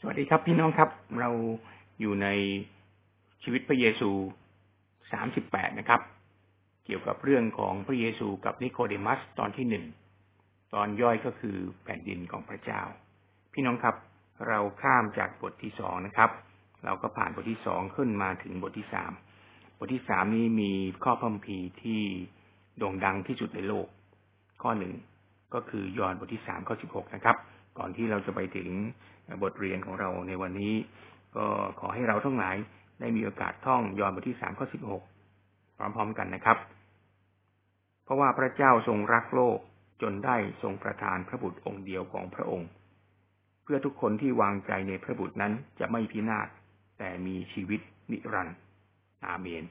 สวัสดีครับพี่น้องครับ เราอยู่ในชีวิตพระเยซูสามสิบแปดนะครับ เกี่ยวกับเรื่องของพระเยซูกับนิโคเดมัสตอนที่หนึ่งตอนย่อยก็คือแผ่นดินของพระเจ้า พี่น้องครับ เราข้ามจากบทที่สองนะครับ เราก็ผ่านบทที่สองขึ้นมาถึงบทที่สามบทที่สามนี้มีข้อพัมพีที่โด่งดังที่สุดในโลก ข้อหนึ่งก็คือยอห์นบทที่สามข้อสิบหกนะครับ ก่อนที่เราจะไปถึงบทเรียนของเราในวันนี้ ก็ขอให้เราทั้งหลายได้มีโอกาสท่องยอห์นบทที่สามข้อสิบหกพร้อมๆกันนะครับ เพราะว่าพระเจ้าทรงรักโลกจนได้ทรงประทานพระบุตรองค์เดียวของพระองค์ เพื่อทุกคนที่วางใจในพระบุตรนั้นจะไม่พินาศแต่มีชีวิตนิรันดร์อาเมน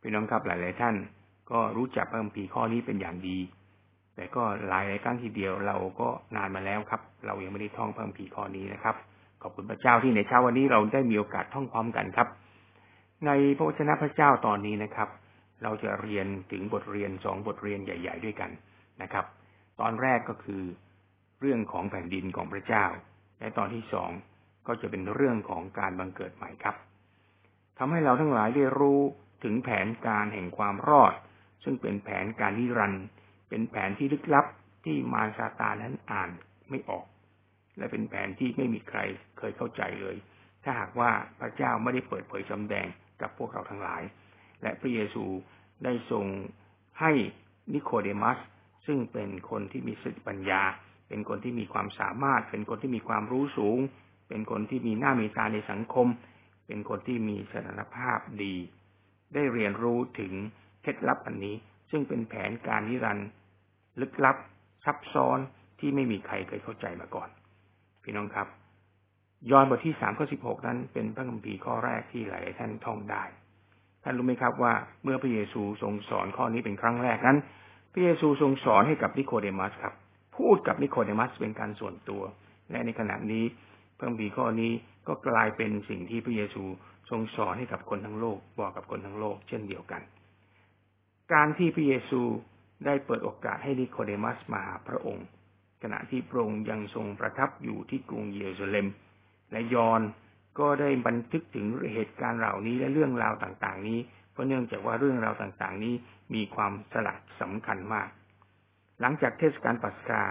พี่น้องครับหลาย ๆ ท่านก็รู้จักพระคัมภีร์ข้อนี้เป็นอย่างดี แต่ก็หลายหลายครั้งทีเดียวเราก็นานมาแล้วครับ เรายังไม่ได้ท่องพระคัมภีร์ข้อนี้นะครับ ขอบคุณพระเจ้าที่ในเช้าวันนี้เราได้มีโอกาสท่องพร้อมกันครับ ในพระวจนะพระเจ้าตอนนี้นะครับ เราจะเรียนถึงบทเรียนสองบทเรียนใหญ่ ๆ ด้วยกันนะครับ ตอนแรกก็คือเรื่องของแผ่นดินของพระเจ้า และตอนที่สองก็จะเป็นเรื่องของการบังเกิดใหม่ครับทำให้เราทั้งหลายได้รู้ถึงแผนการแห่งความรอด ซึ่งเป็นแผนการนิรันดร์ เป็นแผนที่ลึกลับที่มารซาตานั้นอ่านไม่ออก และเป็นแผนที่ไม่มีใครเคยเข้าใจเลย ถ้าหากว่าพระเจ้าไม่ได้เปิดเผยจำแดงกับพวกเราทั้งหลาย และพระเยซูได้ทรงให้นิโคเดมัส ซึ่งเป็นคนที่มีสติปัญญา เป็นคนที่มีความสามารถ เป็นคนที่มีความรู้สูง เป็นคนที่มีหน้ามีตาในสังคม เป็นคนที่มีสถานภาพดี ได้เรียนรู้ถึงเคล็ดลับอันนี้ ซึ่งเป็นแผนการนิรันดร์ ลึกลับ ซับซ้อนที่ไม่มีใครเคยเข้าใจมาก่อน พี่น้องครับ ยอห์นบทที่สามข้อสิบหกนั้นเป็นพระคัมภีร์ข้อแรกที่หลายท่านท่องได้ ท่านรู้ไหมครับว่าเมื่อพระเยซูทรงสอนข้อนี้เป็นครั้งแรกนั้น พระเยซูทรงสอนให้กับนิโคเดมัสครับ พูดกับนิโคเดมัสเป็นการส่วนตัว และในขณะนี้พระคัมภีร์ข้อนี้ก็กลายเป็นสิ่งที่พระเยซูทรงสอนให้กับคนทั้งโลกบอกกับคนทั้งโลก เช่นเดียวกัน การที่พระเยซู ได้เปิดโอกาสให้นิโคเดมัสมาหาพระองค์ ขณะที่พระองค์ยังทรงประทับอยู่ที่กรุงเยรูซาเล็ม และยอห์นก็ได้บันทึกถึงเหตุการณ์เหล่านี้และเรื่องราวต่างๆ นี้ เพราะเนื่องจากว่าเรื่องราวต่างๆ นี้มีความสลักสำคัญมาก หลังจากเทศกาลปัสกา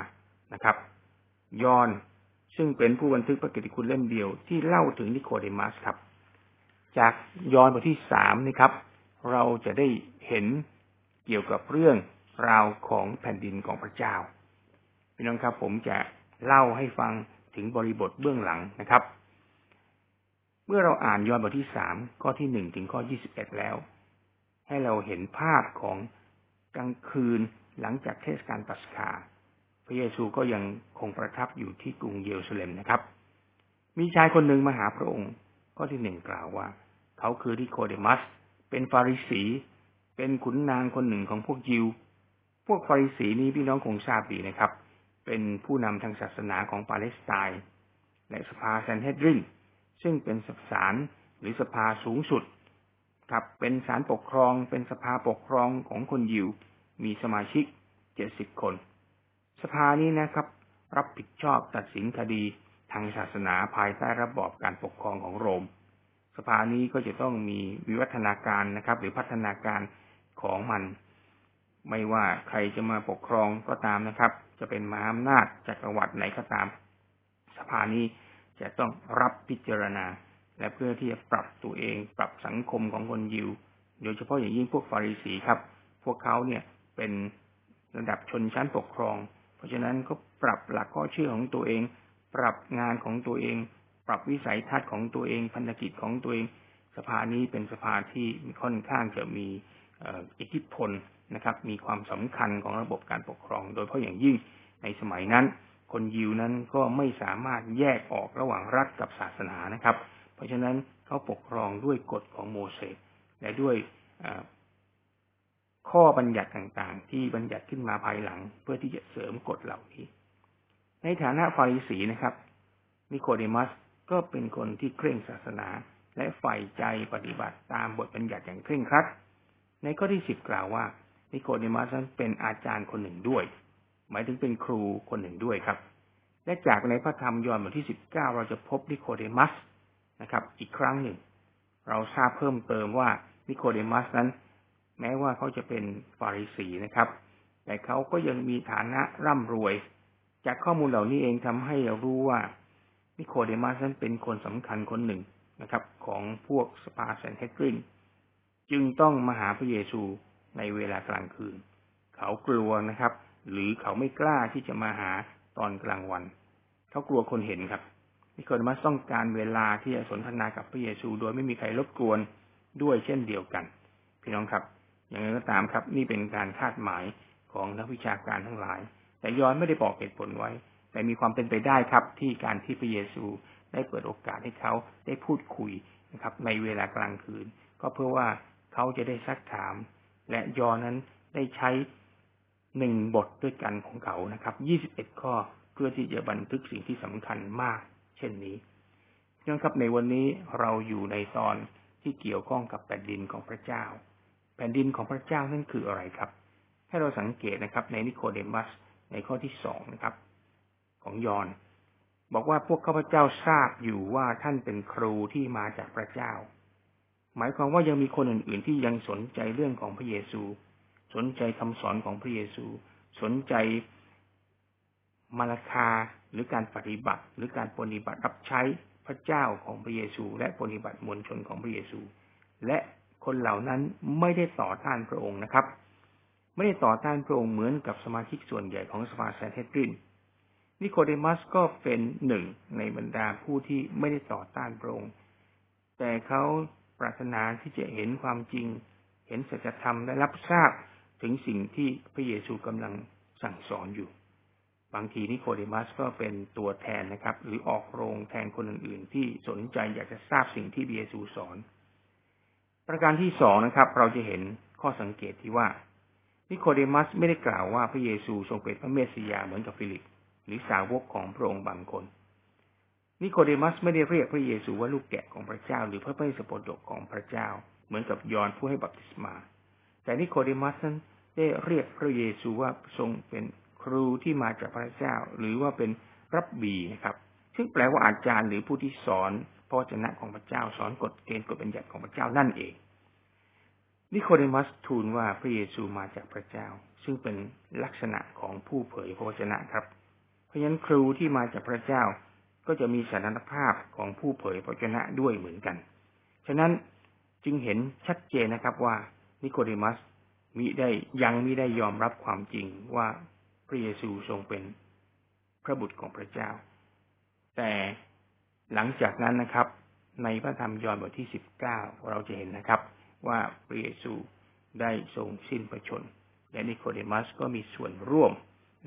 นะครับ ยอนซึ่งเป็นผู้บันทึกพระกิตติคุณเล่มเดียวที่เล่าถึงนิโคเดมัสครับ จากยอนบทที่สามนะครับ เราจะได้เห็นเกี่ยวกับเรื่อง ราวของแผ่นดินของพระเจ้าพี่น้องครับ ผมจะเล่าให้ฟังถึงบริบทเบื้องหลังนะครับ เมื่อเราอ่านยอห์นบทที่สามข้อที่หนึ่งถึงข้อยี่สิบเอ็ดแล้ว ให้เราเห็นภาพของกลางคืนหลังจากเทศกาลปัสกาพระเยซูก็ยังคงประทับอยู่ที่กรุงเยรูซาเล็มนะครับ มีชายคนหนึ่งมาหาพระองค์ ข้อที่หนึ่งกล่าวว่า เขาคือนิโคเดมัส เป็นฟาริสี เป็นขุนนางคนหนึ่งของพวกยิว พวกฟาริสีนี้พี่น้องคงทราบดีนะครับ เป็นผู้นำทางศาสนาของปาเลสไตน์และสภาแซนเฮดรินซึ่งเป็นสศาลหรือสภาสูงสุดครับเป็นศาลปกครอง เป็นสภาปกครองของคนยิว มีสมาชิกเจ็ดสิบคน สภานี้นะครับ รับผิดชอบตัดสินคดีทางศาสนาภายใต้ระบอบการปกครองของโรม สภานี้ก็จะต้องมีวิวัฒนาการนะครับ หรือพัฒนาการของมัน ไม่ว่าใครจะมาปกครองก็ตามนะครับ จะเป็นมหาอำนาจจักรวรรดิไหนก็ตาม สภานี้จะต้องรับพิจารณา และเพื่อที่จะปรับตัวเอง ปรับสังคมของคนยิว โดยเฉพาะอย่างยิ่งพวกฟาริสีครับ พวกเขาเนี่ยเป็นระดับชนชั้นปกครอง เพราะฉะนั้นก็ปรับหลักข้อเชื่อของตัวเอง ปรับงานของตัวเอง ปรับวิสัยทัศน์ของตัวเอง พันธกิจของตัวเอง สภานี้เป็นสภาที่ค่อนข้างจะมี อิทธิพลนะครับ มีความสำคัญของระบบการปกครอง โดยเฉพาะอย่างยิ่งในสมัยนั้น คนยิวนั้นก็ไม่สามารถแยกออกระหว่างรัฐกับศาสนานะครับ เพราะฉะนั้นเขาปกครองด้วยกฎของโมเสสและด้วยข้อบัญญัติต่างๆ ที่บัญญัติขึ้นมาภายหลัง เพื่อที่จะเสริมกฎเหล่านี้ ในฐานะฟาริสีนะครับนิโคเดมัสก็เป็นคนที่เคร่งศาสนาและใฝ่ใจปฏิบัติตามบทบัญญัติอย่างเคร่งครัด ในข้อที่สิบกล่าวว่า นิโคเดมัสนั้นเป็นอาจารย์คนหนึ่งด้วย หมายถึงเป็นครูคนหนึ่งด้วยครับ และจากในพระธรรมยอห์นบทที่สิบเก้าเราจะพบนิโคเดมัสนะครับ อีกครั้งหนึ่ง เราทราบเพิ่มเติมว่านิโคเดมัสนั้น แม้ว่าเขาจะเป็นฟาริสีนะครับ แต่เขาก็ยังมีฐานะร่ำรวย จากข้อมูลเหล่านี้เองทำให้เรารู้ว่านิโคเดมัสนั้นเป็นคนสำคัญคนหนึ่งนะครับ ของพวกสภาแซนเฮดริน จึงต้องมาหาพระเยซูในเวลากลางคืน เขากลัวนะครับ หรือเขาไม่กล้าที่จะมาหาตอนกลางวัน เขากลัวคนเห็นครับนิโคเดมัสต้องการเวลาที่จะสนทนากับพระเยซู โดยไม่มีใครรบกวนด้วยเช่นเดียวกัน พี่น้องครับ อย่างไรก็ตามครับ นี่เป็นการคาดหมายของนักวิชาการทั้งหลาย แต่ยอนไม่ได้บอกเหตุผลไว้ แต่มีความเป็นไปได้ครับ ที่การที่พระเยซูได้เปิดโอกาสให้เขาได้พูดคุยนะครับ ในเวลากลางคืน ก็เพื่อว่า เขาจะได้ซักถาม และยอนั้นได้ใช้หนึ่งบทด้วยกันของเขานะครับยี่สิบเอ็ดข้อเพื่อที่จะบันทึกสิ่งที่สำคัญมาก เช่นนี้เนื่องครับในวันนี้เราอยู่ในตอนที่เกี่ยวข้องกับแผ่นดินของพระเจ้า แผ่นดินของพระเจ้านั่นคืออะไรครับ ให้เราสังเกตนะครับ ในนิโคเดมัสในข้อที่สองนะครับ ของยอนบอกว่าพวกข้าพเจ้าทราบอยู่ว่าท่านเป็นครูที่มาจากพระเจ้า หมายความว่ายังมีคนอื่น ๆ ที่ยังสนใจเรื่องของพระเยซู สนใจคำสอนของพระเยซู สนใจมาราคาหรือการปฏิบัติ หรือการปฏิบัติรับใช้พระเจ้าของพระเยซู และปฏิบัติมวลชนของพระเยซู และคนเหล่านั้นไม่ได้ต่อต้านพระองค์นะครับ ไม่ได้ต่อต้านพระองค์เหมือนกับสมาชิกส่วนใหญ่ของสภาแซนเทดรินนิโคเดมัสก็เป็นหนึ่งในบรรดาผู้ที่ไม่ได้ต่อต้านพระองค์ แต่เขา ปรารถนาที่จะเห็นความจริง เห็นสัจธรรมและรับทราบถึงสิ่งที่พระเยซูกำลังสั่งสอนอยู่ บางทีนิโคเดมัสก็เป็นตัวแทนนะครับ หรือออกโรงแทนคนอื่น ๆ ที่สนใจอยากจะทราบสิ่งที่พระเยซูสอน ประการที่สองนะครับ เราจะเห็นข้อสังเกตที่ว่า นิโคเดมัสไม่ได้กล่าวว่าพระเยซูทรงเป็นพระเมสสิยาห์เหมือนกับฟิลิป หรือสาวกของพระองค์บางคน นิโคเดมัสไม่ได้เรียกพระเยซูว่าลูกแกะของพระเจ้า หรือพระเมษโปดกของพระเจ้า เหมือนกับยอห์นผู้ให้บัพติศมา แต่นิโคเดมัสนั้นได้เรียกพระเยซูว่าทรงเป็นครูที่มาจากพระเจ้า หรือว่าเป็นรับบีนะครับ ซึ่งแปลว่าอาจารย์หรือผู้ที่สอนพระเจนะของพระเจ้าสอนกฎเกณฑ์กฎบัญญัติของพระเจ้านั่นเอง นิโคเดมัสทูลว่าพระเยซูมาจากพระเจ้า ซึ่งเป็นลักษณะของผู้เผยพระวจนะครับ เพราะฉะนั้นครูที่มาจากพระเจ้า ก็จะมีสถานภาพของผู้เผยพระชนะด้วยเหมือนกัน ฉะนั้นจึงเห็นชัดเจนนะครับว่านิโคเดมัสมิได้ยังมิได้ยอมรับความจริงว่าพระเยซูทรงเป็นพระบุตรของพระเจ้า แต่หลังจากนั้นนะครับ ในพระธรรมยอห์นบทที่สิบเก้าเราจะเห็นนะครับ ว่าพระเยซูได้ทรงสิ้นพระชน และนิโคเดมัสก็มีส่วนร่วม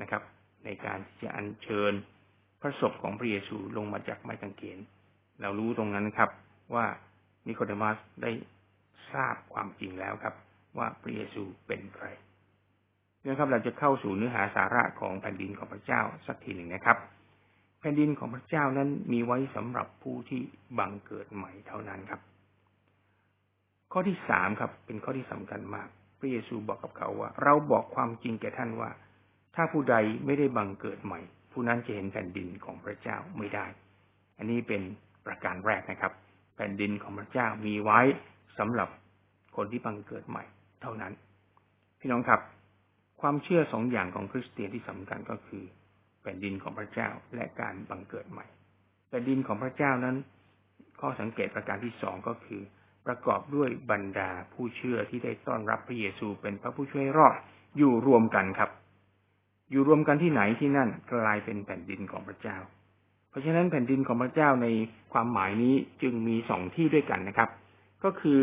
นะครับ ในการที่จะอัญเชิญ พระศพของพระเยซูลงมาจากไม้กางเขนเรารู้ตรงนั้นครับ ว่านิโคเดมัสได้ทราบความจริงแล้วครับ ว่าพระเยซูเป็นใครนะครับเราจะเข้าสู่เนื้อหาสาระของแผ่นดินของพระเจ้าสักทีหนึ่งนะครับ แผ่นดินของพระเจ้านั้นมีไว้สำหรับผู้ที่บังเกิดใหม่เท่านั้นครับ ข้อที่สามครับ เป็นข้อที่สำคัญมาก พระเยซูบอกกับเขาว่า เราบอกความจริงแก่ท่านว่า ถ้าผู้ใดไม่ได้บังเกิดใหม่ ผู้นั้นจะเห็นแผ่นดินของพระเจ้าไม่ได้ อันนี้เป็นประการแรกนะครับ แผ่นดินของพระเจ้ามีไว้สำหรับคนที่บังเกิดใหม่ เท่านั้น พี่น้องครับ ความเชื่อสองอย่างของคริสเตียนที่สำคัญก็คือ แผ่นดินของพระเจ้าและการบังเกิดใหม่ แผ่นดินของพระเจ้านั้น ข้อสังเกตประการที่สองก็คือ ประกอบด้วยบรรดาผู้เชื่อที่ได้ต้อนรับพระเยซูเป็นพระผู้ช่วยรอดอยู่รวมกันครับ อยู่รวมกันที่ไหนที่นั่นกลายเป็นแผ่นดินของพระเจ้า เพราะฉะนั้นแผ่นดินของพระเจ้าในความหมายนี้จึงมีสองที่ด้วยกันนะครับ ก็คือ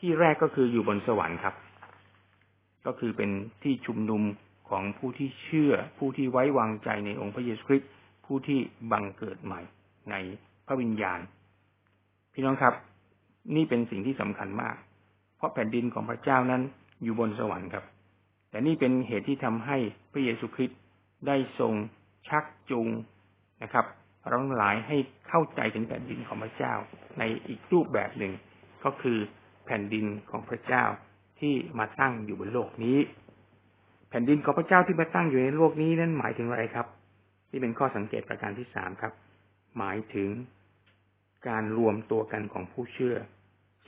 ที่แรกก็คืออยู่บนสวรรค์ครับ ก็คือเป็นที่ชุมนุมของผู้ที่เชื่อ ผู้ที่ไว้วางใจในองค์พระเยซูคริสต์ผู้ที่บังเกิดใหม่ในพระวิญญาณ พี่น้องครับ นี่เป็นสิ่งที่สำคัญมาก เพราะแผ่นดินของพระเจ้านั้นอยู่บนสวรรค์ครับ แต่นี่เป็นเหตุที่ทำให้พระเยซูคริสต์ได้ทรงชักจูงนะครับเราหลายให้เข้าใจถึงแผ่นดินของพระเจ้า ในอีกรูปแบบหนึ่ง ก็คือแผ่นดินของพระเจ้าที่มาตั้งอยู่บนโลกนี้ แผ่นดินของพระเจ้าที่มาตั้งอยู่ในโลกนี้นั้นหมายถึงอะไรครับ นี่เป็นข้อสังเกตประการที่สามครับ หมายถึงการรวมตัวกันของผู้เชื่อ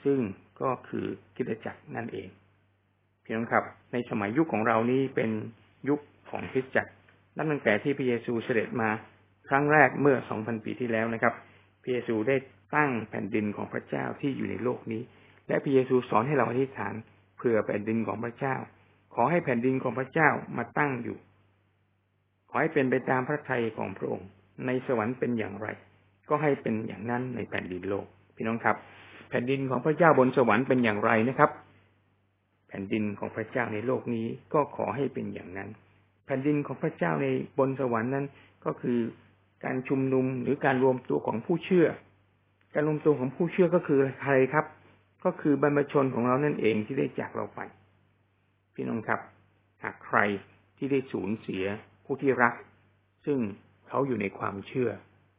ซึ่งก็คือกิจจักรนั่นเอง พี่น้องครับ ในสมัยยุคของเรานี้เป็นยุคของคริสตจักรนับตั้งแต่ที่พระเยซูเสด็จมาครั้งแรกเมื่อสองพันปีที่แล้วนะครับ พระเยซูได้ตั้งแผ่นดินของพระเจ้าที่อยู่ในโลกนี้ และพระเยซูสอนให้เราอธิษฐานเผื่อแผ่นดินของพระเจ้า ขอให้แผ่นดินของพระเจ้ามาตั้งอยู่ ขอให้เป็นไปตามพระทัยของพระองค์ ในสวรรค์เป็นอย่างไร ก็ให้เป็นอย่างนั้นในแผ่นดินโลก พี่น้องครับ แผ่นดินของพระเจ้าบนสวรรค์เป็นอย่างไรนะครับ ผ่นดินของพระเจ้าในโลกนี้ก็ขอให้เป็นอย่างนั้น แผ่นดินของพระเจ้าในบนสวรรค์นั้นก็คือการชุมนุมหรือการรวมตัวของผู้เชื่อ การรวมตัวของผู้เชื่อก็คือใครครับ ก็คือบรรพชนของเรานั่นเองที่ได้จากเราไป พี่น้องครับ หากใครที่ได้สูญเสียผู้ที่รัก ซึ่งเขาอยู่ในความเชื่อ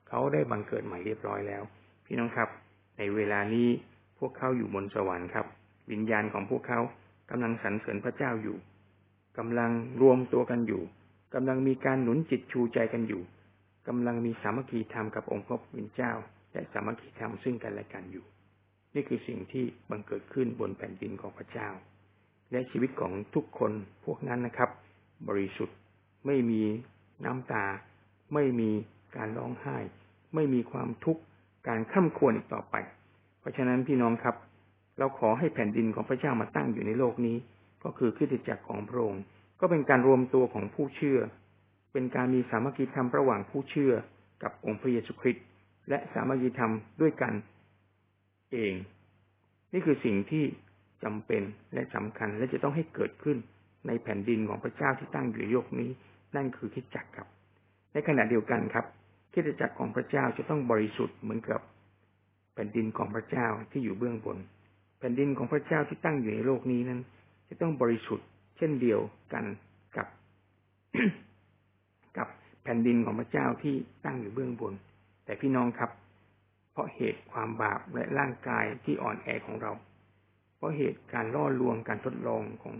เขาได้บังเกิดใหม่เรียบร้อยแล้ว พี่น้องครับ ในเวลานี้พวกเขาอยู่บนสวรรค์ครับ วิญญาณของพวกเขา กำลังสรรเสริญพระเจ้าอยู่กำลังรวมตัวกันอยู่กำลังมีการหนุนจิตชูใจกันอยู่กำลังมีสามัคคีธรรมกับองค์พระผู้เป็นเจ้าและสามัคคีธรรมซึ่งกันและกันอยู่ นี่คือสิ่งที่บังเกิดขึ้นบนแผ่นดินของพระเจ้า และชีวิตของทุกคนพวกนั้นนะครับ บริสุทธิ์ไม่มีน้ำตา ไม่มีการร้องไห้ ไม่มีความทุกข์การข้ามควรอีกต่อไป เพราะฉะนั้นพี่น้องครับ เราขอให้แผ่นดินของพระเจ้ามาตั้งอยู่ในโลกนี้ ก็คือขึ้นจากรของพระองค์ ก็เป็นการรวมตัวของผู้เชื่อ เป็นการมีสามัคคีธรรมระหว่างผู้เชื่อกับองค์พระเยซูคริสต์และสามัคคีธรรมด้วยกันเอง นี่คือสิ่งที่จำเป็นและสำคัญและจะต้องให้เกิดขึ้นในแผ่นดินของพระเจ้าที่ตั้งอยู่ในโลกนี้ นั่นคือคิดจักรครับ ในขณะเดียวกันครับคิดจักรของพระเจ้าจะต้องบริสุทธิ์เหมือนกับแผ่นดินของพระเจ้าที่อยู่เบื้องบน ผ่นดินของพระเจ้าที่ตั้งอยู่ในโลกนี้นั้น จะต้องบริสุทธิ์ เช่นเดียวกันกับ กับแผ่นดินของพระเจ้าที่ตั้งอยู่เบื้องบน แต่พี่น้องครับ เพราะเหตุความบาปและร่างกายที่อ่อนแอของเรา เพราะเหตุการล่อลวงการทดลองของ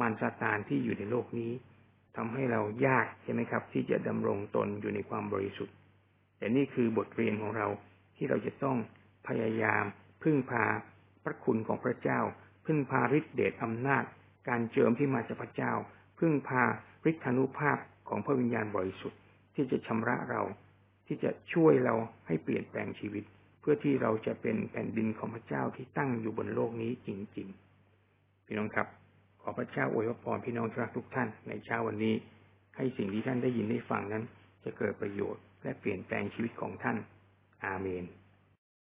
มารซาตานที่อยู่ในโลกนี้ทำให้เรายากใช่ไหมครับ ที่จะดำรงตนอยู่ในความบริสุทธิ์ แต่นี่คือบทเรียนของเราที่เราจะต้องพยายามพึ่งพา พระคุณของพระเจ้า พึ่งพาฤทธิเดชอำนาจ การเจิมที่มาจากพระเจ้า พึ่งพาฤทธานุภาพของพระวิญญาณบริสุทธิ์ที่จะชำระเรา ที่จะช่วยเราให้เปลี่ยนแปลงชีวิต เพื่อที่เราจะเป็นแผ่นดินของพระเจ้าที่ตั้งอยู่บนโลกนี้จริง ๆ พี่น้องครับ ขอพระเจ้าอวยพรพี่น้องทุกท่านในเช้าวันนี้ ให้สิ่งที่ท่านได้ยินได้ฟังนั้น จะเกิดประโยชน์และเปลี่ยนแปลงชีวิตของท่าน อาเมน